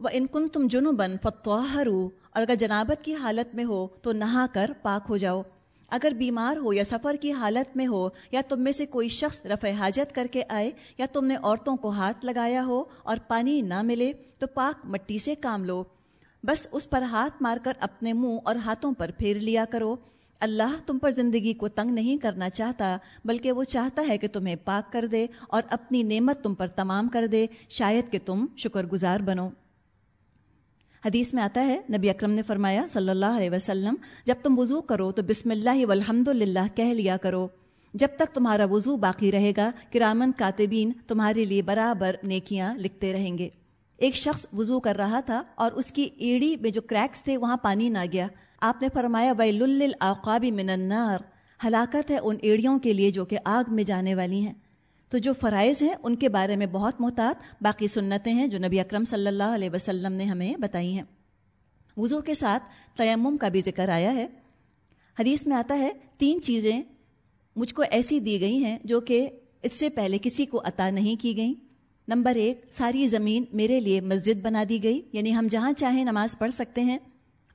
وہ ان کن تم جنوبن فتوہرو اور اگر جنابت کی حالت میں ہو تو نہا کر پاک ہو جاؤ۔ اگر بیمار ہو یا سفر کی حالت میں ہو، یا تم میں سے کوئی شخص رفع حاجت کر کے آئے، یا تم نے عورتوں کو ہاتھ لگایا ہو اور پانی نہ ملے، تو پاک مٹی سے کام لو۔ بس اس پر ہاتھ مار کر اپنے منہ اور ہاتھوں پر پھیر لیا کرو۔ اللہ تم پر زندگی کو تنگ نہیں کرنا چاہتا، بلکہ وہ چاہتا ہے کہ تمہیں پاک کر دے اور اپنی نعمت تم پر تمام کر دے۔ شاید کہ تم شکر گزار بنو۔ حدیث میں آتا ہے، نبی اکرم نے فرمایا، صلی اللہ علیہ وسلم، جب تم وضو کرو تو بسم اللہ والحمد للہ کہہ لیا کرو۔ جب تک تمہارا وضو باقی رہے گا، کرامن کاتبین تمہارے لیے برابر نیکیاں لکھتے رہیں گے۔ ایک شخص وضو کر رہا تھا اور اس کی ایڑی میں جو کریکس تھے، وہاں پانی نہ گیا۔ آپ نے فرمایا ویل العقابی من النار۔ ہلاکت ہے ان ایڑیوں کے لیے جو کہ آگ میں جانے والی ہیں۔ تو جو فرائض ہیں ان کے بارے میں بہت محتاط باقی سنتیں ہیں جو نبی اکرم صلی اللہ علیہ وسلم نے ہمیں بتائی ہیں۔ وضو کے ساتھ تیمم کا بھی ذکر آیا ہے۔ حدیث میں آتا ہے، تین چیزیں مجھ کو ایسی دی گئی ہیں جو کہ اس سے پہلے کسی کو عطا نہیں کی گئیں۔ نمبر ایک، ساری زمین میرے لیے مسجد بنا دی گئی یعنی ہم جہاں چاہیں نماز پڑھ سکتے ہیں۔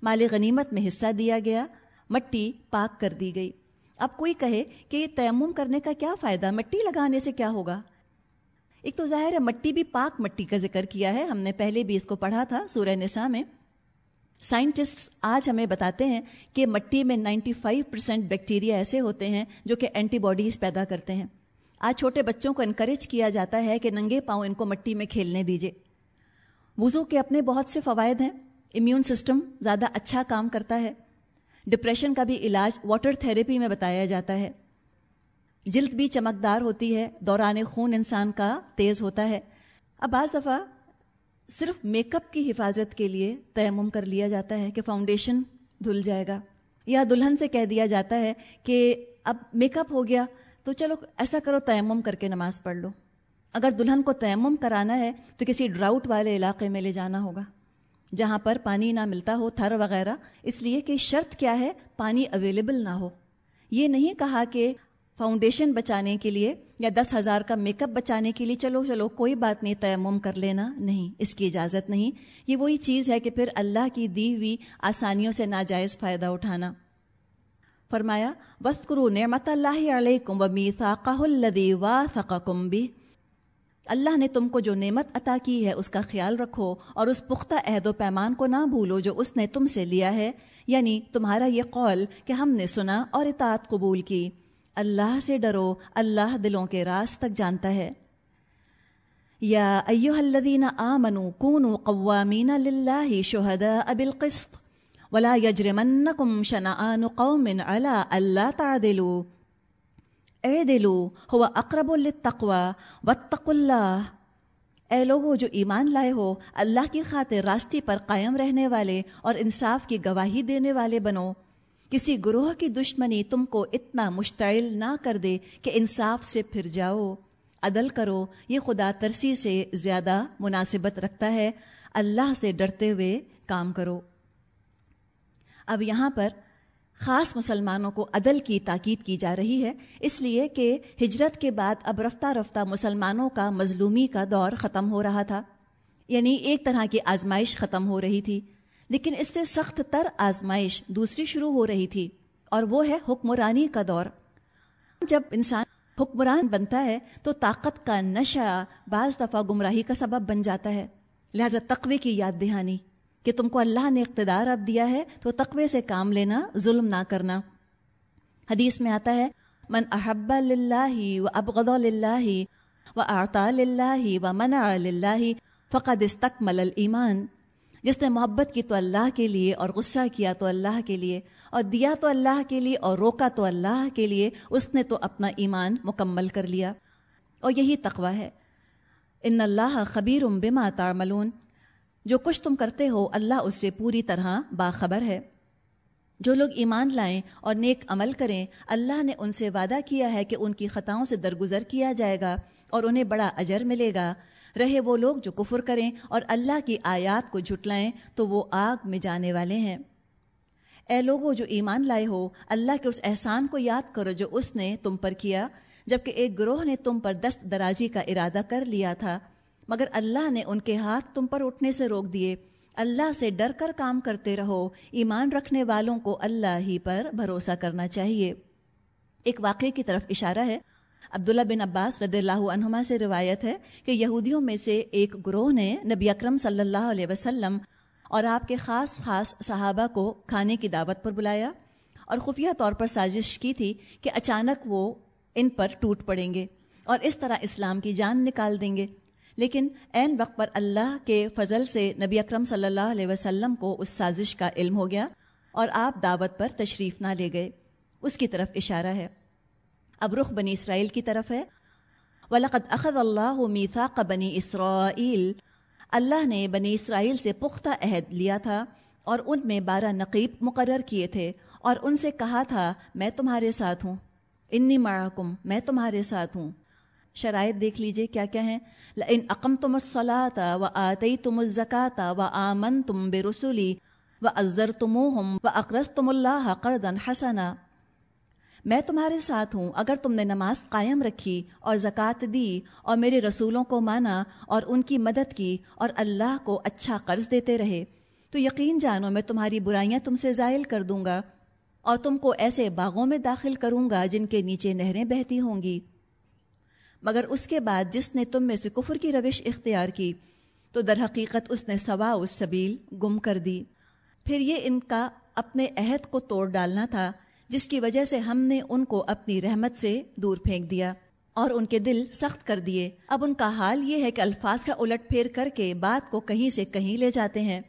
مال غنیمت میں حصہ دیا گیا، مٹی پاک کر دی گئی۔ اب کوئی کہے کہ یہ تیمم کرنے کا کیا فائدہ مٹی لگانے سے کیا ہوگا؟ ایک تو ظاہر ہے مٹی بھی پاک مٹی کا ذکر کیا ہے۔ ہم نے پہلے بھی اس کو پڑھا تھا سورہ نساء میں۔ سائنٹسٹ آج ہمیں بتاتے ہیں کہ مٹی میں نائنٹی فائیو پرسینٹ بیکٹیریا ایسے ہوتے ہیں جو کہ اینٹی باڈیز پیدا کرتے ہیں۔ آج چھوٹے بچوں کو انکریج کیا جاتا ہے کہ ننگے پاؤں ان کو مٹی میں کھیلنے دیجیے وضو کے اپنے بہت سے فوائد ہیں۔ امیون سسٹم زیادہ اچھا کام کرتا ہے۔ ڈپریشن کا بھی علاج واٹر تھیراپی میں بتایا جاتا ہے۔ جلد بھی چمکدار ہوتی ہے، دوران خون انسان کا تیز ہوتا ہے۔ اب بعض دفعہ صرف میک اپ کی حفاظت کے لیے تیمم کر لیا جاتا ہے کہ فاؤنڈیشن دھل جائے گا۔ یا دلہن سے کہہ دیا جاتا ہے کہ اب میک اپ ہو گیا تو چلو ایسا کرو تیمم کر کے نماز پڑھ لو۔ اگر دلہن کو تیمم کرانا ہے تو کسی ڈراؤٹ والے علاقے میں لے جانا ہوگا۔ جہاں پر پانی نہ ملتا ہو، تھر وغیرہ۔ اس لیے کہ شرط کیا ہے؟ پانی اویلیبل نہ ہو۔ یہ نہیں کہا کہ فاؤنڈیشن بچانے کے لیے یا دس ہزار کا میک اپ بچانے کے لیے چلو چلو، کوئی بات نہیں، تیمم کر لینا۔ نہیں، اس کی اجازت نہیں۔ یہ وہی چیز ہے کہ پھر اللہ کی دی ہوئی آسانیوں سے ناجائز فائدہ اٹھانا۔ فرمایا وسکرو نعمت اللہ علیہ و میساقہ الدی وا بھی اللہ نے تم کو جو نعمت عطا کی ہے اس کا خیال رکھو اور اس پختہ عہد و پیمان کو نہ بھولو جو اس نے تم سے لیا ہے۔ یعنی تمہارا یہ قول کہ ہم نے سنا اور اطاعت قبول کی۔ اللہ سے ڈرو، اللہ دلوں کے راز تک جانتا ہے۔ یا ایوہ الذین آمنوا کونوا قوامین للہ شہداء بالقسط ولا یجرمنکم شنآن قوم علا اللہ تعدلوا۔ اے دلو ہوا اقرب التقوا وطق اللہ۔ اے لوگوں جو ایمان لائے ہو، اللہ کی خاطر راستے پر قائم رہنے والے اور انصاف کی گواہی دینے والے بنو۔ کسی گروہ کی دشمنی تم کو اتنا مشتعل نہ کر دے کہ انصاف سے پھر جاؤ۔ عدل کرو، یہ خدا ترسی سے زیادہ مناسبت رکھتا ہے۔ اللہ سے ڈرتے ہوئے کام کرو۔ اب یہاں پر خاص مسلمانوں کو عدل کی تاکید کی جا رہی ہے، اس لیے کہ ہجرت کے بعد اب رفتہ رفتہ مسلمانوں کا مظلومی کا دور ختم ہو رہا تھا۔ یعنی ایک طرح کی آزمائش ختم ہو رہی تھی، لیکن اس سے سخت تر آزمائش دوسری شروع ہو رہی تھی اور وہ ہے حکمرانی کا دور۔ جب انسان حکمران بنتا ہے تو طاقت کا نشہ بعض دفعہ گمراہی کا سبب بن جاتا ہے۔ لہذا تقوی کی یاد دہانی۔ کہ تم کو اللہ نے اقتدار اب دیا ہے تو تقوی سے کام لینا، ظلم نہ کرنا۔ حدیث میں آتا ہے، من احب و ابغض اللہ و آرتا اللہ و منع اللہ فقد استقمل الایمان۔ جس نے محبت کی تو اللہ کے لیے اور غصہ کیا تو اللہ کے لیے، اور دیا تو اللہ کے لیے اور روکا تو اللہ کے لیے، اس نے تو اپنا ایمان مکمل کر لیا۔ اور یہی تقوی ہے۔ ان اللہ خبیر بما تعملون۔ جو کچھ تم کرتے ہو، اللہ اس سے پوری طرح باخبر ہے۔ جو لوگ ایمان لائیں اور نیک عمل کریں، اللہ نے ان سے وعدہ کیا ہے کہ ان کی خطاؤں سے درگزر کیا جائے گا اور انہیں بڑا اجر ملے گا۔ رہے وہ لوگ جو کفر کریں اور اللہ کی آیات کو جھٹلائیں، تو وہ آگ میں جانے والے ہیں۔ اے لوگوں جو ایمان لائے ہو، اللہ کے اس احسان کو یاد کرو جو اس نے تم پر کیا۔ جبکہ ایک گروہ نے تم پر دست درازی کا ارادہ کر لیا تھا مگر اللہ نے ان کے ہاتھ تم پر اٹھنے سے روک دیے۔ اللہ سے ڈر کر کام کرتے رہو۔ ایمان رکھنے والوں کو اللہ ہی پر بھروسہ کرنا چاہیے۔ ایک واقعے کی طرف اشارہ ہے۔ عبداللہ بن عباس رضی اللہ عنہما سے روایت ہے کہ یہودیوں میں سے ایک گروہ نے نبی اکرم صلی اللہ علیہ وسلم اور آپ کے خاص خاص صحابہ کو کھانے کی دعوت پر بلایا اور خفیہ طور پر سازش کی تھی کہ اچانک وہ ان پر ٹوٹ پڑیں گے اور اس طرح اسلام کی جان نکال دیں گے۔ لیکن عین وقت پر اللہ کے فضل سے نبی اکرم صلی اللہ علیہ وسلم کو اس سازش کا علم ہو گیا اور آپ دعوت پر تشریف نہ لے گئے۔ اس کی طرف اشارہ ہے۔ اب رخ بنی اسرائیل کی طرف ہے۔ ولاقت اخذ اللہ میثاق بنی اسرائیل اللہ نے بنی اسرائیل سے پختہ عہد لیا تھا اور ان میں بارہ نقیب مقرر کیے تھے اور ان سے کہا تھا، میں تمہارے ساتھ ہوں۔ انی معکم میں تمہارے ساتھ ہوں۔ شرائط دیکھ لیجیے کیا کیا ہیں۔ ان اقم تم الصلاۃ و آتی تم الزکات و آمن تم بے رسولی و ازر تم و اقرض تم اللہ قرضا حسنا۔ میں تمہارے ساتھ ہوں اگر تم نے نماز قائم رکھی اور زکوٰۃ دی اور میرے رسولوں کو مانا اور ان کی مدد کی اور اللہ کو اچھا قرض دیتے رہے۔ تو یقین جانو میں تمہاری برائیاں تم سے زائل کر دوں گا اور تم کو ایسے باغوں میں داخل کروں گا جن کے نیچے نہریں بہتی ہوں گی۔ مگر اس کے بعد جس نے تم میں سے کفر کی روش اختیار کی، تو در حقیقت اس نے سوا اس سبیل گم کر دی۔ پھر یہ ان کا اپنے عہد کو توڑ ڈالنا تھا، جس کی وجہ سے ہم نے ان کو اپنی رحمت سے دور پھینک دیا اور ان کے دل سخت کر دیے۔ اب ان کا حال یہ ہے کہ الفاظ کا الٹ پھیر کر کے بات کو کہیں سے کہیں لے جاتے ہیں۔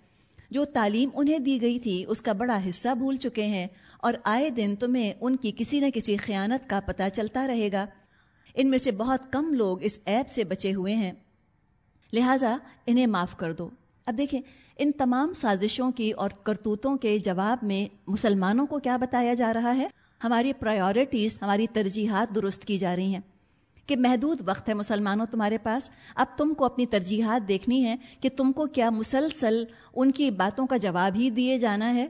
جو تعلیم انہیں دی گئی تھی، اس کا بڑا حصہ بھول چکے ہیں اور آئے دن تمہیں ان کی کسی نہ کسی خیانت کا پتہ چلتا رہے گا۔ ان میں سے بہت کم لوگ اس ایپ سے بچے ہوئے ہیں۔ لہٰذا انہیں معاف کر دو۔ اب دیکھیں، ان تمام سازشوں کی اور کرتوتوں کے جواب میں مسلمانوں کو کیا بتایا جا رہا ہے؟ ہماری پرائیورٹیز ہماری ترجیحات درست کی جا رہی ہیں۔ کہ محدود وقت ہے مسلمانوں تمہارے پاس، اب تم کو اپنی ترجیحات دیکھنی ہے کہ تم کو کیا مسلسل ان کی باتوں کا جواب ہی دیے جانا ہے؟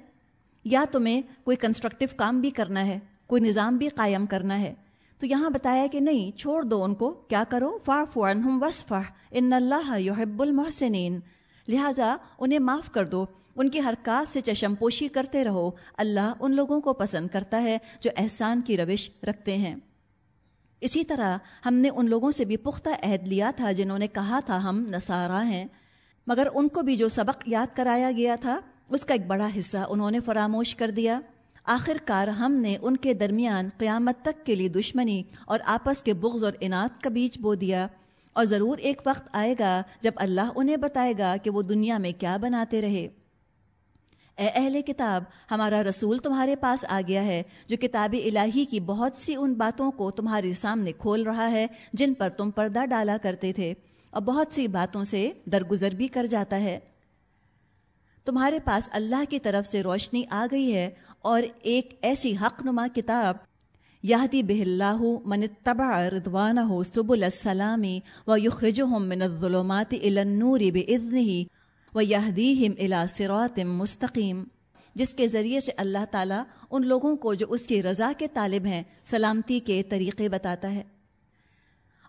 یا تمہیں کوئی کنسٹرکٹیو کام بھی کرنا ہے، کوئی نظام بھی قائم کرنا ہے؟ تو یہاں بتایا کہ نہیں، چھوڑ دو ان کو، کیا کرو؟ فا فن وصفہ ان اللہ یحب المحسنین۔ لہٰذا انہیں معاف کر دو، ان کی حرکات سے چشم پوشی کرتے رہو۔ اللہ ان لوگوں کو پسند کرتا ہے جو احسان کی روش رکھتے ہیں۔ اسی طرح ہم نے ان لوگوں سے بھی پختہ عہد لیا تھا جنہوں نے کہا تھا ہم نصارہ ہیں۔ مگر ان کو بھی جو سبق یاد کرایا گیا تھا، اس کا ایک بڑا حصہ انہوں نے فراموش کر دیا۔ آخر کار ہم نے ان کے درمیان قیامت تک کے لیے دشمنی اور آپس کے بغض اور انعت کا بیچ بو دیا۔ اور ضرور ایک وقت آئے گا جب اللہ انہیں بتائے گا کہ وہ دنیا میں کیا بناتے رہے۔ اے اہل کتاب، ہمارا رسول تمہارے پاس آ گیا ہے، جو کتاب الہی کی بہت سی ان باتوں کو تمہارے سامنے کھول رہا ہے، جن پر تم پردہ ڈالا کرتے تھے۔ اور بہت سی باتوں سے درگزر بھی کر جاتا ہے۔ تمہارے پاس اللہ کی طرف سے روشنی آ گئی ہے اور ایک ایسی حق نما کتاب یادی بہ اللہ من تبا ردوان ہو سب السلامی و یخرج من الظلمات النور بزن ہی و یہدیم الا سرات مستقیم۔ جس کے ذریعے سے اللہ تعالیٰ ان لوگوں کو جو اس کی رضا کے طالب ہیں، سلامتی کے طریقے بتاتا ہے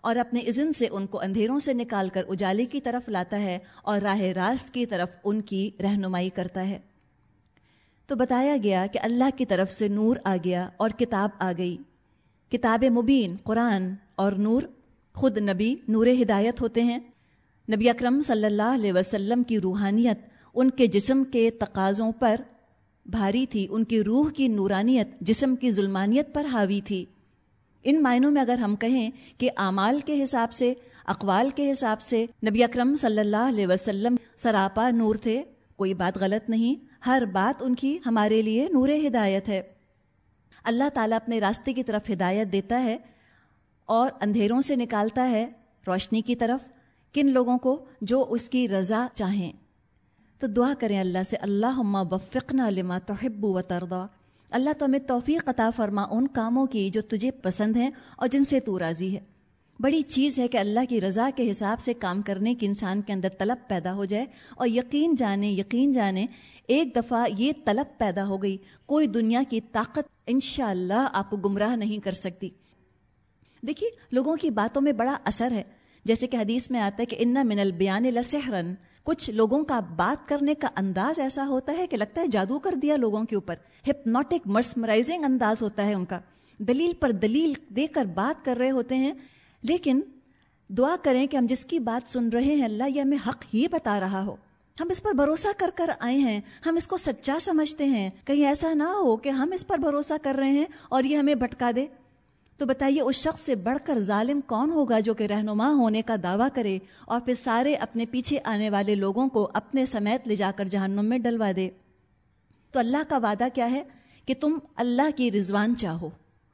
اور اپنے اذن سے ان کو اندھیروں سے نکال کر اجالے کی طرف لاتا ہے اور راہ راست کی طرف ان کی رہنمائی کرتا ہے۔ تو بتایا گیا کہ اللہ کی طرف سے نور آ گیا اور کتاب آ گئی۔ کتاب مبین، قرآن اور نور خود نبی نور ہدایت ہوتے ہیں۔ نبی اکرم صلی اللہ علیہ وسلم کی روحانیت ان کے جسم کے تقاضوں پر بھاری تھی۔ ان کی روح کی نورانیت جسم کی ظلمانیت پر حاوی تھی۔ ان معنوں میں اگر ہم کہیں کہ اعمال کے حساب سے، اقوال کے حساب سے نبی اکرم صلی اللہ علیہ وسلم سراپا نور تھے، کوئی بات غلط نہیں۔ ہر بات ان کی ہمارے لیے نور ہدایت ہے۔ اللہ تعالیٰ اپنے راستے کی طرف ہدایت دیتا ہے اور اندھیروں سے نکالتا ہے روشنی کی طرف کن لوگوں کو جو اس کی رضا چاہیں۔ تو دعا کریں اللہ سے اللہ وفقنا لما تحب و تردا اللہ تو ہمیں توفیق عطا فرما ان کاموں کی جو تجھے پسند ہیں اور جن سے تو راضی ہے۔ بڑی چیز ہے کہ اللہ کی رضا کے حساب سے کام کرنے کی انسان کے اندر طلب پیدا ہو جائے اور یقین جانے یقین جانے، ایک دفعہ یہ طلب پیدا ہو گئی، کوئی دنیا کی طاقت انشاءاللہ اللہ آپ کو گمراہ نہیں کر سکتی۔ دیکھیے، لوگوں کی باتوں میں بڑا اثر ہے۔ جیسے کہ حدیث میں آتا ہے کہ ان من البیان لسحرن کچھ لوگوں کا بات کرنے کا انداز ایسا ہوتا ہے کہ لگتا ہے جادو کر دیا لوگوں کے اوپر۔ ہپنوٹک، مرسمرائزنگ انداز ہوتا ہے ان کا۔ دلیل پر دلیل دے کر بات کر رہے ہوتے ہیں۔ لیکن دعا کریں کہ ہم جس کی بات سن رہے ہیں اللہ یہ ہمیں حق ہی بتا رہا ہو۔ ہم اس پر بھروسہ کر کر آئے ہیں، ہم اس کو سچا سمجھتے ہیں۔ کہیں ایسا نہ ہو کہ ہم اس پر بھروسہ کر رہے ہیں اور یہ ہمیں بھٹکا دے۔ تو بتائیے اس شخص سے بڑھ کر ظالم کون ہوگا جو کہ رہنما ہونے کا دعویٰ کرے اور پھر سارے اپنے پیچھے آنے والے لوگوں کو اپنے سمیت لے جا کر جہنم میں ڈلوا دے۔ تو اللہ کا وعدہ کیا ہے کہ تم اللہ کی رضوان چاہو۔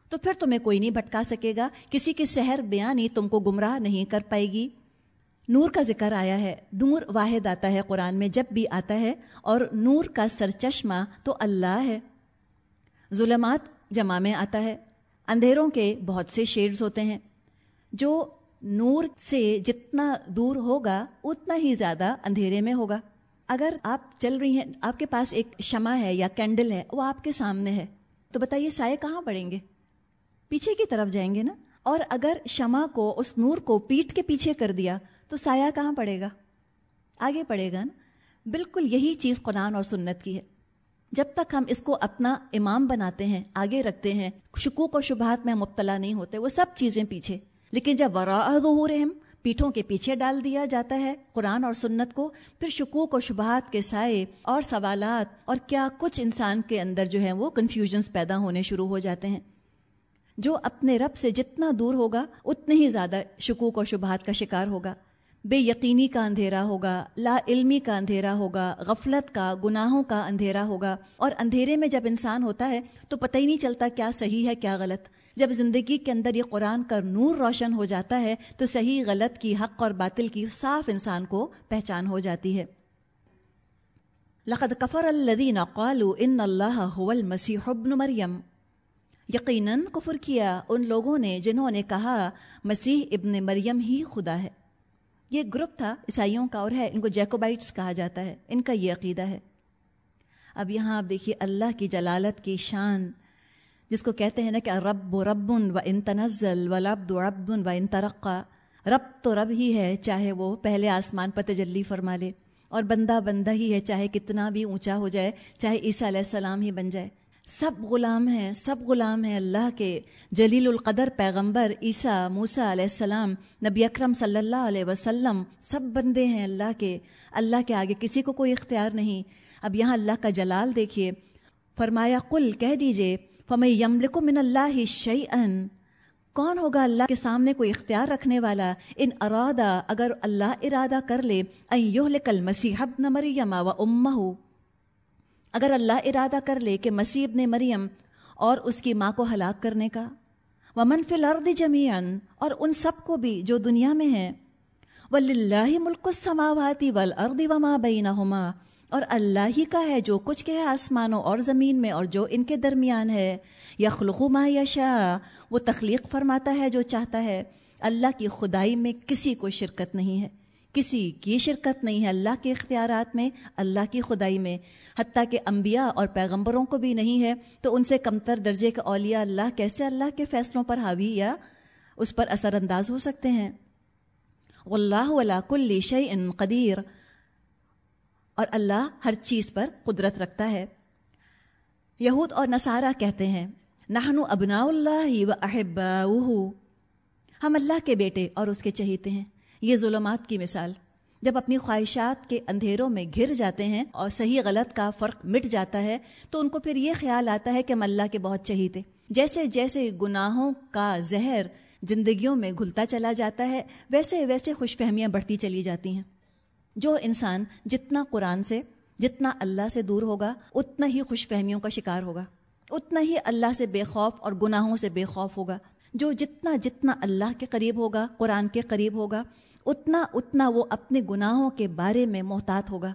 تو پھر تمہیں کوئی نہیں بھٹکا سکے گا۔ کسی کی سحر بیانی تم کو گمراہ نہیں کر پائے گی۔ نور کا ذکر آیا ہے۔ نور واحد آتا ہے قرآن میں، جب بھی آتا ہے۔ اور نور کا سر چشمہ تو اللہ ہے۔ ظلمات جمع میں آتا ہے۔ اندھیروں کے بہت سے شیڈز ہوتے ہیں۔ جو نور سے جتنا دور ہوگا، اتنا ہی زیادہ اندھیرے میں ہوگا۔ اگر آپ چل رہی ہیں، آپ کے پاس ایک شمع ہے یا کینڈل ہے، وہ آپ کے سامنے ہے۔ تو بتائیے، سائے کہاں پڑیں گے؟ پیچھے کی طرف جائیں گے نا؟ اور اگر شمع کو، اس نور کو پیٹ کے پیچھے کر دیا، تو سایہ کہاں پڑے گا؟ آگے پڑے گا نا؟ بالکل یہی چیز قرآن اور سنت کی ہے۔ جب تک ہم اس کو اپنا امام بناتے ہیں، آگے رکھتے ہیں، شکوک و شبہات میں مبتلا نہیں ہوتے، وہ سب چیزیں پیچھے۔ لیکن جب ورا ظہورہم پیٹھوں کے پیچھے ڈال دیا جاتا ہے قرآن اور سنت کو، پھر شکوک و شبہات کے سائے اور سوالات اور کیا کچھ انسان کے اندر جو ہے وہ کنفیوژنس پیدا ہونے شروع ہو جاتے ہیں۔ جو اپنے رب سے جتنا دور ہوگا، اتنے ہی زیادہ شکوک و شبہات کا شکار ہوگا۔ بے یقینی کا اندھیرا ہوگا، لا علمی کا اندھیرا ہوگا، غفلت کا، گناہوں کا اندھیرا ہوگا۔ اور اندھیرے میں جب انسان ہوتا ہے، تو پتہ ہی نہیں چلتا کیا صحیح ہے، کیا غلط۔ جب زندگی کے اندر یہ قرآن کا نور روشن ہو جاتا ہے، تو صحیح غلط کی حق اور باطل کی صاف انسان کو پہچان ہو جاتی ہے۔ لقد کفر الدین قالوا ان اللہ هو المسیح ابن مریم۔ یقیناً کفر کیا ان لوگوں نے جنہوں نے کہا، مسیح ابن مریم ہی خدا ہے. یہ گروپ تھا، عیسائیوں کا، اور ہے، ان کو جیکوبائٹس کہا جاتا ہے، ان کا یہ عقیدہ ہے۔ اب یہاں آپ دیکھیے اللہ کی جلالت کی شان، جس کو کہتے ہیں نا کہ رب و رب و ان تنزل و لبد و رب و ان ترقا رب تو رب ہی ہے، چاہے وہ پہلے آسمان پر تجلی فرما لے، اور بندہ بندہ ہی ہے، چاہے کتنا بھی اونچا ہو جائے، چاہے عیسیٰ علیہ السلام ہی بن جائے۔ سب غلام ہیں، سب غلام ہیں اللہ کے۔ جلیل القدر پیغمبر عیسیٰ، موسیٰ علیہ السلام، نبی اکرم صلی اللہ علیہ وسلم، سب بندے ہیں اللہ کے۔ اللہ کے آگے کسی کو کوئی اختیار نہیں۔ اب یہاں اللہ کا جلال دیکھیے۔ فرمایا، قل، کہہ دیجیے فم یملک من اللہ شعی کون ہوگا اللہ کے سامنے کوئی اختیار رکھنے والا؟ ان ارادہ، اگر اللہ ارادہ کر لے این یہلک المسیح ابن مریم و امہ اگر اللہ ارادہ کر لے کہ مسیح ابن مریم اور اس کی ماں کو ہلاک کرنے کا وہ منفی الارض جمیان اور ان سب کو بھی جو دنیا میں ہیں، وَلِلَّهِ مُلْكُ السَّمَاوَاتِ وَالْأَرْضِ وَمَا بَيْنَهُمَا، اور اللہ ہی کا ہے جو کچھ کہ ہے آسمانوں اور زمین میں اور جو ان کے درمیان ہے یخلق ما یشاء، وہ تخلیق فرماتا ہے جو چاہتا ہے۔ اللہ کی خدائی میں کسی کو شرکت نہیں ہے۔ کسی کی شرکت نہیں ہے اللہ کے اختیارات میں، اللہ کی خدائی میں۔ حتیٰ کہ انبیاء اور پیغمبروں کو بھی نہیں ہے، تو ان سے کمتر درجے کے اولیاء اللہ کیسے اللہ کے فیصلوں پر حاوی یا اس پر اثر انداز ہو سکتے ہیں؟ اللہ ولا کل شعی ان قدیر۔ اور اللہ ہر چیز پر قدرت رکھتا ہے۔ یہود اور نصارہ کہتے ہیں نہنو ابنا اللہ و ہم اللہ کے بیٹے اور اس کے چہیتے ہیں۔ یہ ظلمات کی مثال۔ جب اپنی خواہشات کے اندھیروں میں گھر جاتے ہیں اور صحیح غلط کا فرق مٹ جاتا ہے، تو ان کو پھر یہ خیال آتا ہے کہ ہم اللہ کے بہت چہیتے جیسے جیسے گناہوں کا زہر زندگیوں میں گھلتا چلا جاتا ہے، ویسے ویسے خوش فہمیاں بڑھتی چلی جاتی ہیں۔ جو انسان جتنا قرآن سے، جتنا اللہ سے دور ہوگا، اتنا ہی خوش فہمیوں کا شکار ہوگا۔ اتنا ہی اللہ سے بے خوف اور گناہوں سے بے خوف ہوگا۔ جو جتنا جتنا اللہ کے قریب ہوگا، قرآن کے قریب ہوگا اتنا اتنا وہ اپنے گناہوں کے بارے میں محتاط ہوگا،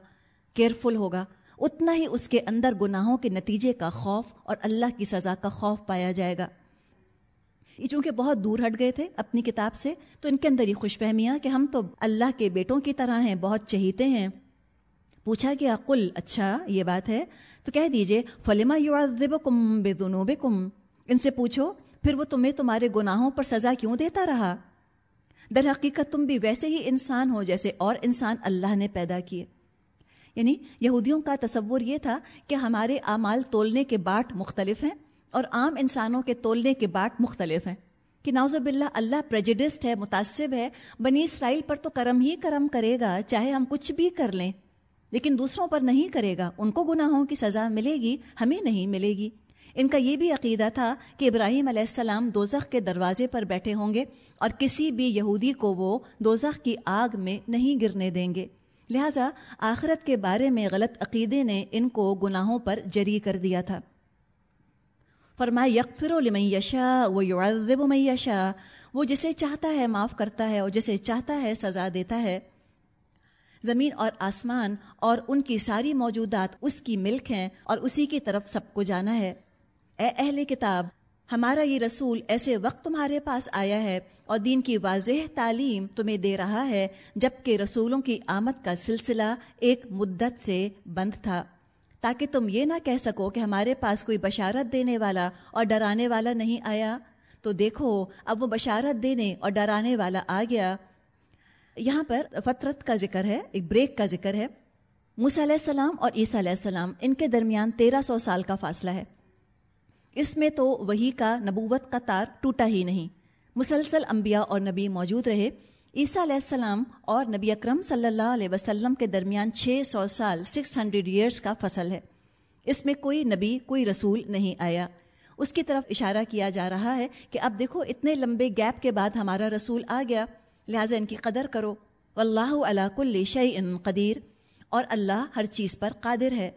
کیئرفل ہوگا، اتنا ہی اس کے اندر گناہوں کے نتیجے کا خوف اور اللہ کی سزا کا خوف پایا جائے گا۔ یہ چونکہ بہت دور ہٹ گئے تھے اپنی کتاب سے، تو ان کے اندر یہ خوش فہمیاں کہ ہم تو اللہ کے بیٹوں کی طرح ہیں، بہت چہیتے ہیں۔ پوچھا کہ عقل اچھا یہ بات ہے۔ تو کہہ دیجیے، فلما یعذبکم بذنوبکم ان سے پوچھو، پھر وہ تمہیں تمہارے گناہوں پر سزا کیوں دیتا رہا؟ در حقیقت تم بھی ویسے ہی انسان ہو جیسے اور انسان اللہ نے پیدا کیے۔ یعنی یہودیوں کا تصور یہ تھا کہ ہمارے اعمال تولنے کے باٹ مختلف ہیں اور عام انسانوں کے تولنے کے باٹ مختلف ہیں۔ کہ ناوز باللہ اللہ پریجڈسٹ ہے متاثب ہے، بنی اسرائیل پر تو کرم ہی کرم کرے گا، چاہے ہم کچھ بھی کر لیں۔ لیکن دوسروں پر نہیں کرے گا، ان کو گناہوں کی سزا ملے گی، ہمیں نہیں ملے گی۔ ان کا یہ بھی عقیدہ تھا کہ ابراہیم علیہ السلام دوزخ کے دروازے پر بیٹھے ہوں گے اور کسی بھی یہودی کو وہ دوزخ کی آگ میں نہیں گرنے دیں گے۔ لہٰذا آخرت کے بارے میں غلط عقیدے نے ان کو گناہوں پر جری کر دیا تھا۔ فرمائے یکفر و لمیشا وہ یعذب و میشا وہ جسے چاہتا ہے معاف کرتا ہے اور جسے چاہتا ہے سزا دیتا ہے۔ زمین اور آسمان اور ان کی ساری موجودات اس کی ملک ہیں اور اسی کی طرف سب کو جانا ہے۔ اے اہل کتاب، ہمارا یہ رسول ایسے وقت تمہارے پاس آیا ہے اور دین کی واضح تعلیم تمہیں دے رہا ہے جبکہ رسولوں کی آمد کا سلسلہ ایک مدت سے بند تھا۔ تاکہ تم یہ نہ کہہ سکو کہ ہمارے پاس کوئی بشارت دینے والا اور ڈرانے والا نہیں آیا، تو دیکھو، اب وہ بشارت دینے اور ڈرانے والا آ گیا۔ یہاں پر فطرت کا ذکر ہے، ایک بریک کا ذکر ہے۔ موسیٰ علیہ السلام اور عیسیٰ علیہ السلام ان کے درمیان تیرہ سو سال کا فاصلہ ہے۔ اس میں تو وہی کا نبوت کا تار ٹوٹا ہی نہیں۔ مسلسل انبیاء اور نبی موجود رہے۔ عیسیٰ علیہ السلام اور نبی اکرم صلی اللہ علیہ وسلم کے درمیان چھ سو سال سکس ہنڈریڈ ایئرس کا فصل ہے۔ اس میں کوئی نبی، کوئی رسول نہیں آیا۔ اس کی طرف اشارہ کیا جا رہا ہے کہ اب دیکھو اتنے لمبے گیپ کے بعد ہمارا رسول آ گیا۔ لہٰذا ان کی قدر کرو۔ واللہ علا کل شعی قدیر۔ اور اللہ ہر چیز پر قادر ہے۔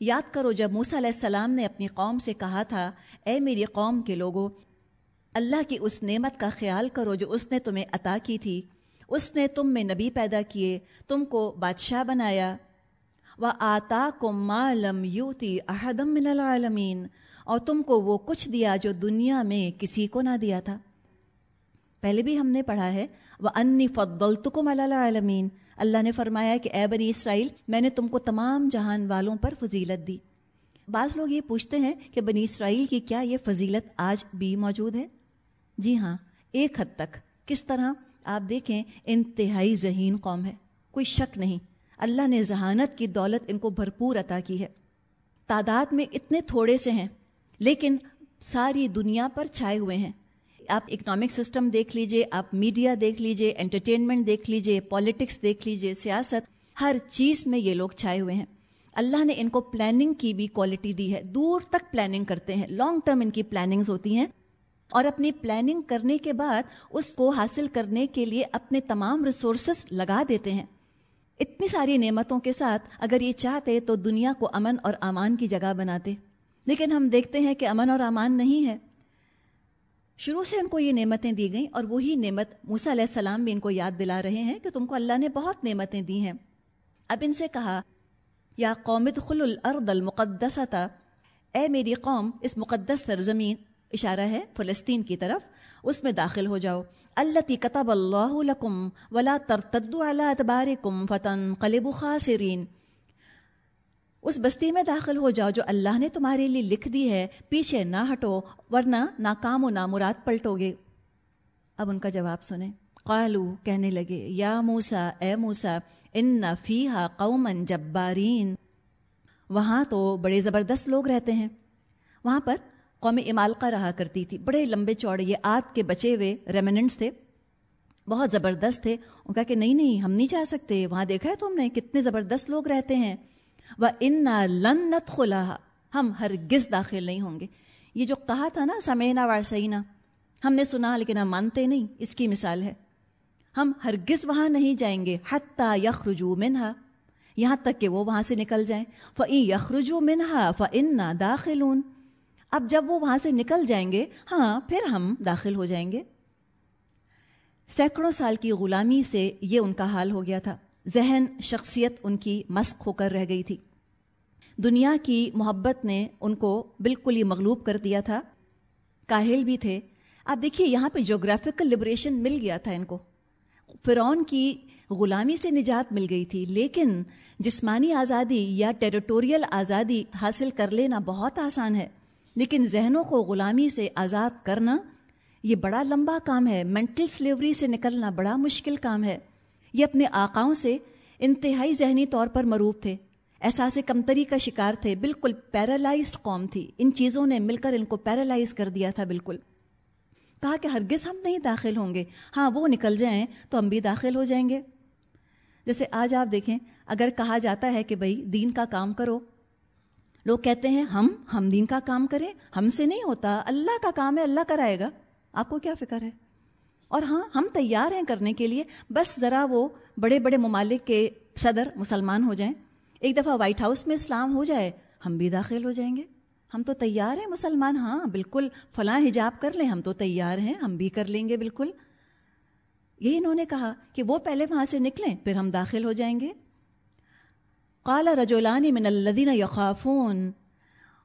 یاد کرو جب موسیٰ علیہ السلام نے اپنی قوم سے کہا تھا، اے میری قوم کے لوگوں اللہ کی اس نعمت کا خیال کرو جو اس نے تمہیں عطا کی تھی۔ اس نے تم میں نبی پیدا کیے، تم کو بادشاہ بنایا۔ و آتا کو معلم یوتی احدم من العالمین اور تم کو وہ کچھ دیا جو دنیا میں کسی کو نہ دیا تھا۔ پہلے بھی ہم نے پڑھا ہے وہ انی فضلتکم علی العالمین اللہ نے فرمایا کہ اے بنی اسرائیل، میں نے تم کو تمام جہان والوں پر فضیلت دی۔ بعض لوگ یہ پوچھتے ہیں کہ بنی اسرائیل کی کیا یہ فضیلت آج بھی موجود ہے؟ جی ہاں ایک حد تک۔ کس طرح؟ آپ دیکھیں، انتہائی ذہین قوم ہے۔ کوئی شک نہیں، اللہ نے ذہانت کی دولت ان کو بھرپور عطا کی ہے۔ تعداد میں اتنے تھوڑے سے ہیں، لیکن ساری دنیا پر چھائے ہوئے ہیں۔ آپ اکنامک سسٹم دیکھ لیجیے، آپ میڈیا دیکھ لیجیے انٹرٹینمنٹ دیکھ لیجیے پالیٹکس دیکھ لیجیے، سیاست، ہر چیز میں یہ لوگ چھائے ہوئے ہیں۔ اللہ نے ان کو پلاننگ کی بھی کوالٹی دی ہے۔ دور تک پلاننگ کرتے ہیں۔ لانگ ٹرم ان کی پلاننگز ہوتی ہیں۔ اور اپنی پلاننگ کرنے کے بعد اس کو حاصل کرنے کے لیے اپنے تمام ریسورسز لگا دیتے ہیں۔ اتنی ساری نعمتوں کے ساتھ اگر یہ چاہتے تو دنیا کو امن اور امان کی جگہ بناتے۔ لیکن ہم دیکھتے ہیں کہ امن اور امان نہیں ہے۔ شروع سے ان کو یہ نعمتیں دی گئیں اور وہی نعمت موسیٰ علیہ السلام بھی ان کو یاد دلا رہے ہیں کہ تم کو اللہ نے بہت نعمتیں دی ہیں۔ اب ان سے کہا، یا قومد خل الارض المقدستا اے میری قوم، اس مقدس سرزمین، اشارہ ہے فلسطین کی طرف، اس میں داخل ہو جاؤ۔ اللہ کتب اللہ لکم ولا ترتد علی اتبارکم فتن قلب خاسرین۔ اس بستی میں داخل ہو جاؤ جو اللہ نے تمہارے لیے لکھ دی ہے، پیچھے نہ ہٹو ورنہ ناکام و نامراد پلٹو گے۔ اب ان کا جواب سنیں۔ قالو کہنے لگے، یا موسا اے موسا ان فیحا قومن جبارین۔ وہاں تو بڑے زبردست لوگ رہتے ہیں۔ وہاں پر قوم امالکا رہا کرتی تھی۔ بڑے لمبے چوڑے، یہ آت کے بچے ہوئے ریمننٹس تھے۔ بہت زبردست تھے۔ ان کا کہ نہیں نہیں، ہم نہیں جا سکتے۔ وہاں دیکھا ہے تم نے کتنے زبردست لوگ رہتے ہیں۔ وہ ان لنت خلا ہم ہرگز داخل نہیں ہوں گے۔ یہ جو کہا تھا نا، سمینا وارسینا ہم نے سنا لیکن ہم مانتے نہیں۔ اس کی مثال ہے۔ ہم ہرگز وہاں نہیں جائیں گے، حتیٰ یخرجو منہا۔ یہاں تک کہ وہ وہاں سے نکل جائیں۔ فعی یخرجو منہا فن داخلون۔ اب جب وہ وہاں سے نکل جائیں گے ہاں پھر ہم داخل ہو جائیں گے۔ سینکڑوں سال کی غلامی سے یہ ان کا حال ہو گیا تھا۔ ذہن، شخصیت ان کی مسق ہو کر رہ گئی تھی۔ دنیا کی محبت نے ان کو بالکل ہی مغلوب کر دیا تھا۔ کاہل بھی تھے۔ آپ دیکھیے، یہاں پہ جغرافیکل لبریشن مل گیا تھا ان کو۔ فرعون کی غلامی سے نجات مل گئی تھی، لیکن جسمانی آزادی یا ٹیریٹوریل آزادی حاصل کر لینا بہت آسان ہے۔ لیکن ذہنوں کو غلامی سے آزاد کرنا، یہ بڑا لمبا کام ہے۔ مینٹل سلیوری سے نکلنا بڑا مشکل کام ہے۔ یہ اپنے آقاؤں سے انتہائی ذہنی طور پر مروب تھے، احساس کمتری کا شکار تھے۔ بالکل پیرالائزڈ قوم تھی۔ ان چیزوں نے مل کر ان کو پیرالائز کر دیا تھا، بالکل۔ کہا کہ ہرگز ہم نہیں داخل ہوں گے۔ ہاں وہ نکل جائیں تو ہم بھی داخل ہو جائیں گے۔ جیسے آج آپ دیکھیں، اگر کہا جاتا ہے کہ بھائی دین کا کام کرو، لوگ کہتے ہیں ہم ہم دین کا کام کریں، ہم سے نہیں ہوتا، اللہ کا کام ہے، اللہ کرائے گا۔ آپ کو کیا فکر ہے؟ اور ہاں ہم تیار ہیں کرنے کے لیے، بس ذرا وہ بڑے بڑے ممالک کے صدر مسلمان ہو جائیں۔ ایک دفعہ وائٹ ہاؤس میں اسلام ہو جائے، ہم بھی داخل ہو جائیں گے۔ ہم تو تیار ہیں مسلمان ہاں بالکل فلاں حجاب کر لیں، ہم تو تیار ہیں، ہم بھی کر لیں گے، بالکل۔ یہ انہوں نے کہا کہ وہ پہلے وہاں سے نکلیں، پھر ہم داخل ہو جائیں گے۔ قال رجولانی من الدین یقافون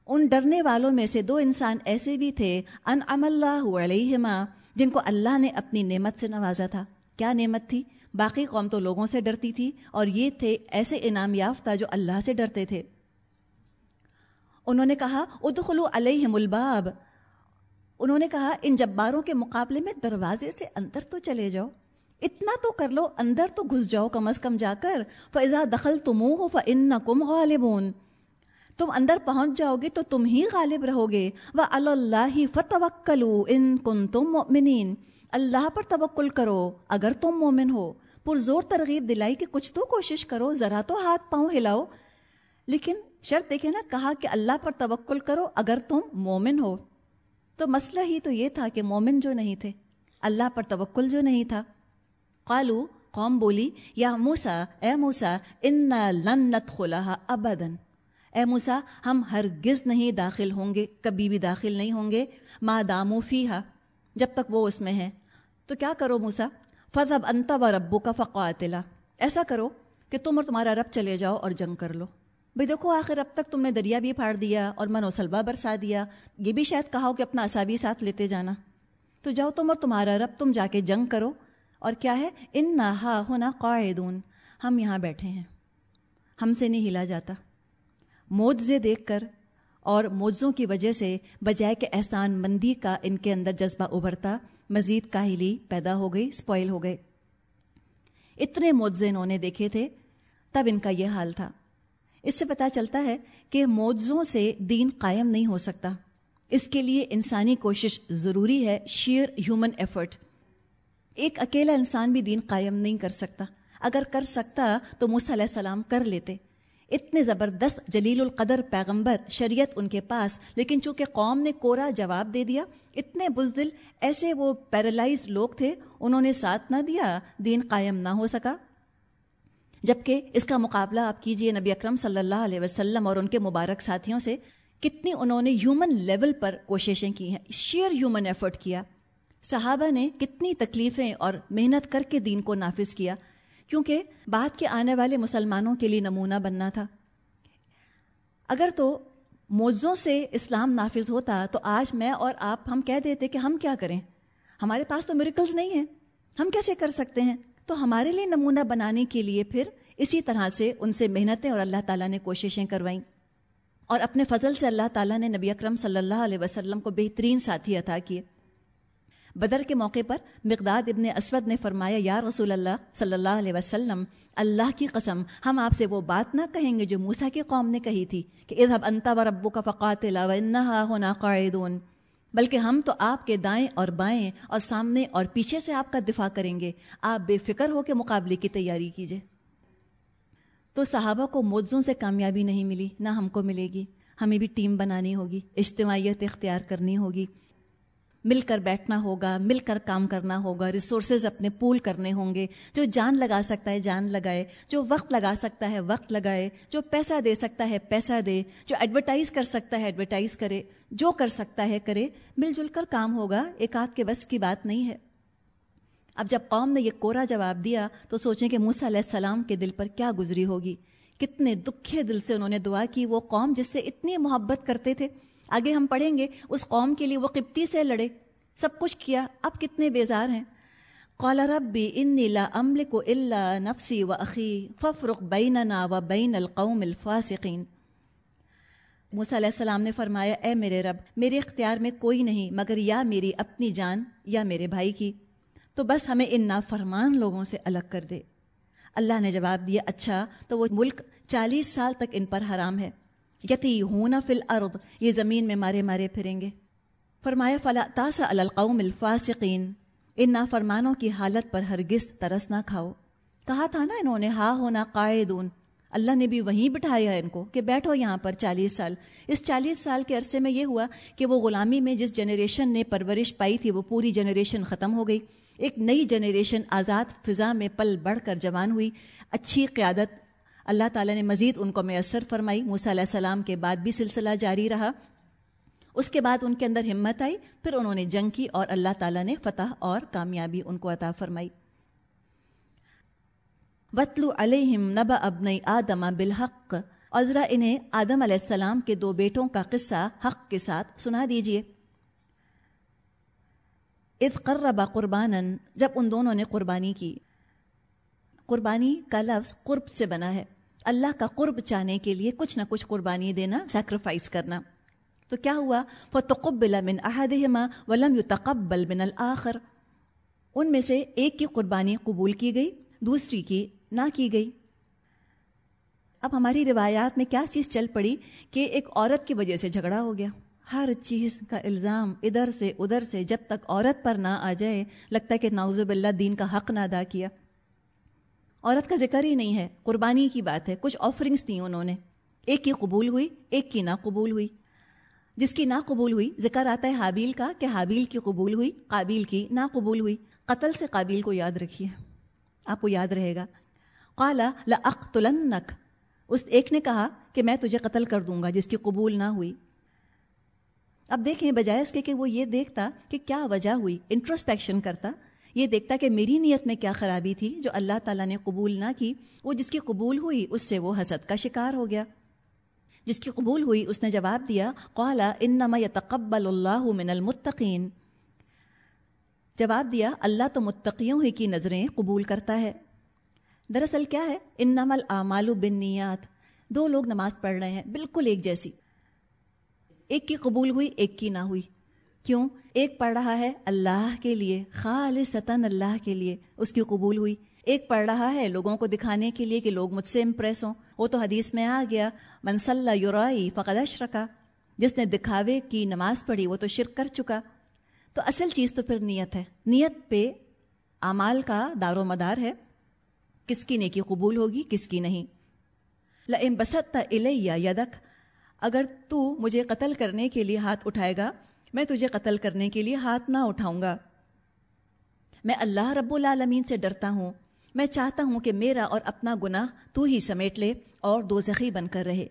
ان ڈرنے والوں میں سے دو انسان ایسے بھی تھے ان ام اللہ علیہما جن کو اللہ نے اپنی نعمت سے نوازا تھا۔ کیا نعمت تھی؟ باقی قوم تو لوگوں سے ڈرتی تھی اور یہ تھے ایسے انعام یافتہ جو اللہ سے ڈرتے تھے۔ انہوں نے کہا ادخلو علیہم الباب انہوں نے کہا، ان جباروں کے مقابلے میں دروازے سے اندر تو چلے جاؤ۔ اتنا تو کر لو، اندر تو گھس جاؤ کم از کم جا کر۔ فضا دخل تم ہو فن کم غالبون تم اندر پہنچ جاؤ گے تو تم ہی غالب رہو گے۔ وہ اللہ فتوکلو ان کن تم مومنین اللہ پر توکل کرو اگر تم مومن ہو۔ پرزور ترغیب دلائی کہ کچھ تو کوشش کرو، ذرا تو ہاتھ پاؤں ہلاؤ۔ لیکن شرط دیکھے نا، کہا کہ اللہ پر توکل کرو اگر تم مومن ہو۔ تو مسئلہ ہی تو یہ تھا کہ مومن جو نہیں تھے، اللہ پر توکل جو نہیں تھا۔ قالو، قوم بولی، یا موسا اے موسا ان لنت خلا ابدن اے موسا ہم ہرگز نہیں داخل ہوں گے، کبھی بھی داخل نہیں ہوں گے۔ ماں دامو فیحا جب تک وہ اس میں ہیں۔ تو کیا کرو موسا فضب انتا و ربو کا فقاتلا۔ ایسا کرو کہ تم اور تمہارا رب چلے جاؤ اور جنگ کر لو۔ بھئی دیکھو، آخر اب تک تم نے دریا بھی پھاڑ دیا اور من و سلبہ برسا دیا۔ یہ بھی شاید کہا ہو کہ اپنا اصابی ساتھ لیتے جانا۔ تو جاؤ تم اور تمہارا رب، تم جا کے جنگ کرو۔ اور کیا ہے؟ ان نہ ہا ہونا قاعدون۔ ہم یہاں بیٹھے ہیں۔ ہم سے نہیں ہلا جاتا۔ موجے دیکھ کر اور موجوں کی وجہ سے بجائے کہ احسان مندی کا ان کے اندر جذبہ ابھرتا، مزید کاہلی پیدا ہو گئی اسپوائل ہو گئے۔ اتنے معجزے انہوں نے دیکھے تھے، تب ان کا یہ حال تھا۔ اس سے پتہ چلتا ہے کہ معجزوں سے دین قائم نہیں ہو سکتا۔ اس کے لیے انسانی کوشش ضروری ہے شیئر ہیومن ایفرٹ ایک اکیلا انسان بھی دین قائم نہیں کر سکتا۔ اگر کر سکتا تو موسیٰ علیہ السلام کر لیتے۔ اتنے زبردست جلیل القدر پیغمبر شریعت ان کے پاس، لیکن چونکہ قوم نے کورا جواب دے دیا، اتنے بزدل، ایسے وہ پیرالائز لوگ تھے، انہوں نے ساتھ نہ دیا، دین قائم نہ ہو سکا۔ جبکہ اس کا مقابلہ آپ کیجیے نبی اکرم صلی اللہ علیہ وسلم اور ان کے مبارک ساتھیوں سے، کتنی انہوں نے ہیومن لیول پر کوششیں کی ہیں شیئر ہیومن ایفرٹ کیا۔ صحابہ نے کتنی تکلیفیں اور محنت کر کے دین کو نافذ کیا۔ کیونکہ بعد کے آنے والے مسلمانوں کے لیے نمونہ بننا تھا۔ اگر تو موضوع سے اسلام نافذ ہوتا تو آج میں اور آپ ہم کہہ دیتے کہ ہم کیا کریں۔ ہمارے پاس تو میریکلز نہیں ہیں۔ ہم کیسے کر سکتے ہیں؟ تو ہمارے لیے نمونہ بنانے کے لیے پھر اسی طرح سے ان سے محنتیں اور اللہ تعالیٰ نے کوششیں کروائیں اور اپنے فضل سے اللہ تعالیٰ نے نبی اکرم صلی اللہ علیہ وسلم کو بہترین ساتھی عطا کیے۔ بدر کے موقع پر مقداد ابن اسود نے فرمایا، یا رسول اللہ صلی اللہ علیہ وسلم، اللہ کی قسم، ہم آپ سے وہ بات نہ کہیں گے جو موسا کی قوم نے کہی تھی کہ اذهب انت و ربو کا فقات ہونا قاعدون، بلکہ ہم تو آپ کے دائیں اور بائیں اور سامنے اور پیچھے سے آپ کا دفاع کریں گے۔ آپ بے فکر ہو کے مقابلے کی تیاری کیجیے تو صحابہ کو موضوع سے کامیابی نہیں ملی، نہ ہم کو ملے گی، ہمیں بھی ٹیم بنانی ہوگی، اجتماعیت اختیار کرنی ہوگی۔ مل کر بیٹھنا ہوگا مل کر کام کرنا ہوگا ریسورسز اپنے پول کرنے ہوں گے۔ جو جان لگا سکتا ہے، جان لگائے۔ جو وقت لگا سکتا ہے، وقت لگائے۔ جو پیسہ دے سکتا ہے، پیسہ دے۔ جو ایڈورٹائز کر سکتا ہے ایڈورٹائز کرے۔ جو کر سکتا ہے، کرے۔ مل جل کر کام ہوگا۔ ایک آدھ کے بس کی بات نہیں ہے۔ اب جب قوم نے یہ کورا جواب دیا تو سوچیں کہ موسیٰ علیہ السلام کے دل پر کیا گزری ہوگی۔ کتنے دکھے دل سے انہوں نے دعا کی۔ وہ قوم جس سے اتنی محبت کرتے تھے۔ آگے ہم پڑھیں گے، اس قوم کے لیے وہ قبطی سے لڑے۔ سب کچھ کیا، اب کتنے بیزار ہیں۔ قال ربی ان لا املک الا نفسی و عقی ففرق بیننا و بین القوم الفاسقین۔ موسیٰ علیہ السلام نے فرمایا، اے میرے رب، میرے اختیار میں کوئی نہیں، مگر یا میری اپنی جان یا میرے بھائی کی۔ تو بس ہمیں ان نافرمان لوگوں سے الگ کر دے۔ اللہ نے جواب دیا اچھا تو وہ ملک چالیس سال تک ان پر حرام ہے۔ یتی ہونا فل ارد یہ زمین میں مارے مارے پھریں گے۔ فرمایا، فلا تاسا القوم الفاسقین، ان نافرمانوں کی حالت پر ہرگز ترس نہ کھاؤ۔ کہا تھا نا انہوں نے، ہا ہونا قائدون اللہ نے بھی وہیں بٹھایا ان کو کہ بیٹھو یہاں پر چالیس سال۔ اس چالیس سال کے عرصے میں یہ ہوا کہ وہ غلامی میں جس جنریشن نے پرورش پائی تھی، وہ پوری جنریشن ختم ہو گئی۔ ایک نئی جنریشن آزاد فضا میں پل بڑھ کر جوان ہوئی۔ اچھی قیادت اللہ تعالیٰ نے مزید ان کو میسر فرمائی۔ موسیٰ علیہ السلام کے بعد بھی سلسلہ جاری رہا۔ اس کے بعد ان کے اندر ہمت آئی۔ پھر انہوں نے جنگ کی اور اللہ تعالیٰ نے فتح اور کامیابی ان کو عطا فرمائی۔ وطلو علیہم نب ابن آدم بالحق۔ اور ذرا انہیں آدم علیہ السلام کے دو بیٹوں کا قصہ حق کے ساتھ سنا دیجیے اذ قربا قربان جب ان دونوں نے قربانی کی۔ قربانی کا لفظ قرب سے بنا ہے۔ اللہ کا قرب چاہنے کے لیے کچھ نہ کچھ قربانی دینا سیکریفائس کرنا۔ تو کیا ہوا؟ وہ تقبل من احدہما ولم یتقبل من الآخر۔ ان میں سے ایک کی قربانی قبول کی گئی، دوسری کی نہ کی گئی۔ اب ہماری روایات میں کیا چیز چل پڑی کہ ایک عورت کی وجہ سے جھگڑا ہو گیا؟ ہر چیز کا الزام ادھر سے ادھر سے، جب تک عورت پر نہ آ جائے، لگتا ہے کہ ناوزب اللہ دین کا حق نہ ادا کیا۔ عورت کا ذکر ہی نہیں ہے، قربانی کی بات ہے، کچھ آفرنگس تھیں انہوں نے۔ ایک کی قبول ہوئی، ایک کی نہ قبول ہوئی۔ جس کی نہ قبول ہوئی، ذکر آتا ہے حابیل کا کہ حابیل کی قبول ہوئی، قابیل کی نہ قبول ہوئی۔ قتل سے قابیل کو یاد رکھیے۔ آپ کو یاد رہے گا۔ قالا لاقتلنک اس ایک نے کہا کہ میں تجھے قتل کر دوں گا، جس کی قبول نہ ہوئی۔ اب دیکھیں بجائے اس کے کہ وہ یہ دیکھتا کہ کیا وجہ ہوئی انٹروسپیکشن کرتا۔ یہ دیکھتا کہ میری نیت میں کیا خرابی تھی جو اللہ تعالیٰ نے قبول نہ کی، وہ جس کی قبول ہوئی، اس سے وہ حسد کا شکار ہو گیا۔ جس کی قبول ہوئی، اس نے جواب دیا قالا انما یتقبل اللہ من المتقین۔ جواب دیا، اللہ تو متقیوں ہی کی نظریں قبول کرتا ہے۔ دراصل کیا ہے؟ انما الاعمال بالنیات۔ دو لوگ نماز پڑھ رہے ہیں، بالکل ایک جیسی۔ ایک کی قبول ہوئی، ایک کی نہ ہوئی۔ کیوں؟ ایک پڑھ رہا ہے اللہ کے لیے، خالصتاً اللہ کے لیے، اس کی قبول ہوئی۔ ایک پڑھ رہا ہے لوگوں کو دکھانے کے لیے کہ لوگ مجھ سے امپریس ہوں۔ وہ تو حدیث میں آ گیا منصل یورائی فقد اشرکا جس نے دکھاوے کی نماز پڑھی، وہ تو شرک کر چکا۔ تو اصل چیز تو پھر نیت ہے۔ نیت پہ اعمال کا دار و مدار ہے۔ کس کی نیکی قبول ہوگی، کس کی نہیں۔ لم بسط الیہ یدک، اگر تو مجھے قتل کرنے کے لیے ہاتھ اٹھائے گا میں تجھے قتل کرنے کے لیے ہاتھ نہ اٹھاؤں گا۔ میں اللہ رب العالمین سے ڈرتا ہوں۔ میں چاہتا ہوں کہ میرا اور اپنا گناہ تو ہی سمیٹ لے اور دو زخی بن کر رہے۔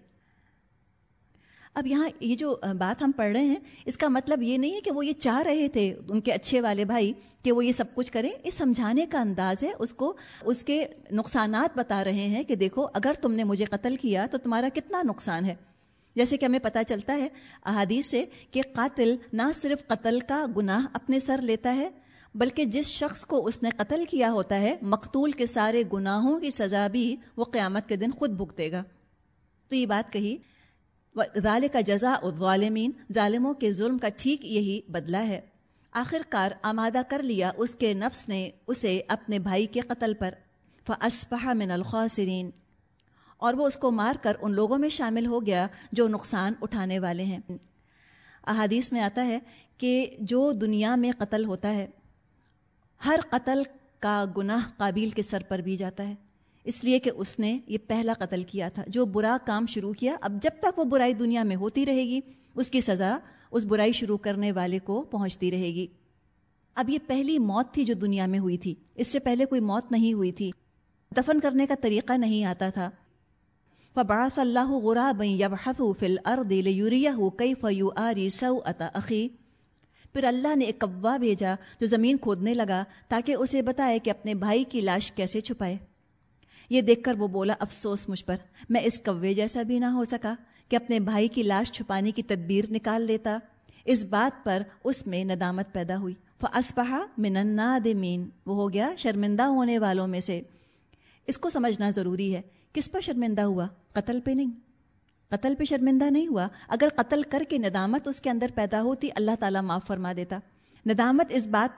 اب یہاں یہ جو بات ہم پڑھ رہے ہیں، اس کا مطلب یہ نہیں ہے کہ وہ یہ چاہ رہے تھے، ان کے اچھے والے بھائی، کہ وہ یہ سب کچھ کریں۔ یہ سمجھانے کا انداز ہے، اس کو، اس کے نقصانات بتا رہے ہیں کہ دیکھو، اگر تم نے مجھے قتل کیا تو تمہارا کتنا نقصان ہے۔ جیسے کہ ہمیں پتہ چلتا ہے، احادیث سے کہ قاتل نہ صرف قتل کا گناہ اپنے سر لیتا ہے، بلکہ جس شخص کو اس نے قتل کیا ہوتا ہے، مقتول کے سارے گناہوں کی سزا بھی وہ قیامت کے دن خود بھگتے گا۔ تو یہ بات کہی۔ ظال کا جزا الظالمین ظالموں کے ظلم کا ٹھیک یہی بدلہ ہے۔ آخر کار آمادہ کر لیا اس کے نفس نے اسے اپنے بھائی کے قتل پر۔ فاسپہ من الخاسرین اور وہ اس کو مار کر ان لوگوں میں شامل ہو گیا جو نقصان اٹھانے والے ہیں۔ احادیث میں آتا ہے کہ جو دنیا میں قتل ہوتا ہے، ہر قتل کا گناہ قابل کے سر پر بھی جاتا ہے۔ اس لیے کہ اس نے یہ پہلا قتل کیا تھا۔ جو برا کام شروع کیا، اب جب تک وہ برائی دنیا میں ہوتی رہے گی، اس کی سزا اس برائی شروع کرنے والے کو پہنچتی رہے گی۔ اب یہ پہلی موت تھی جو دنیا میں ہوئی تھی۔ اس سے پہلے کوئی موت نہیں ہوئی تھی۔ دفن کرنے کا طریقہ نہیں آتا تھا۔ فبعث اللہ غرابا يبحث في الارض ليريه كيف يؤاري سوءة اخي پھر اللہ نے ایک کوا بھیجا جو زمین کھودنے لگا تاکہ اسے بتائے کہ اپنے بھائی کی لاش کیسے چھپائے۔ یہ دیکھ کر وہ بولا، افسوس مجھ پر، میں اس کوے جیسا بھی نہ ہو سکا کہ اپنے بھائی کی لاش چھپانے کی تدبیر نکال لیتا۔ اس بات پر اس میں ندامت پیدا ہوئی۔ فاسپہا من النادمین وہ ہو گیا شرمندہ ہونے والوں میں سے۔ اس کو سمجھنا ضروری ہے۔ کس پر شرمندہ ہوا؟ قتل پہ نہیں۔ قتل پہ شرمندہ نہیں ہوا۔ اگر قتل کر کے ندامت اس کے اندر پیدا ہوتی، اللہ تعالیٰ معاف فرما دیتا۔ ندامت اس بات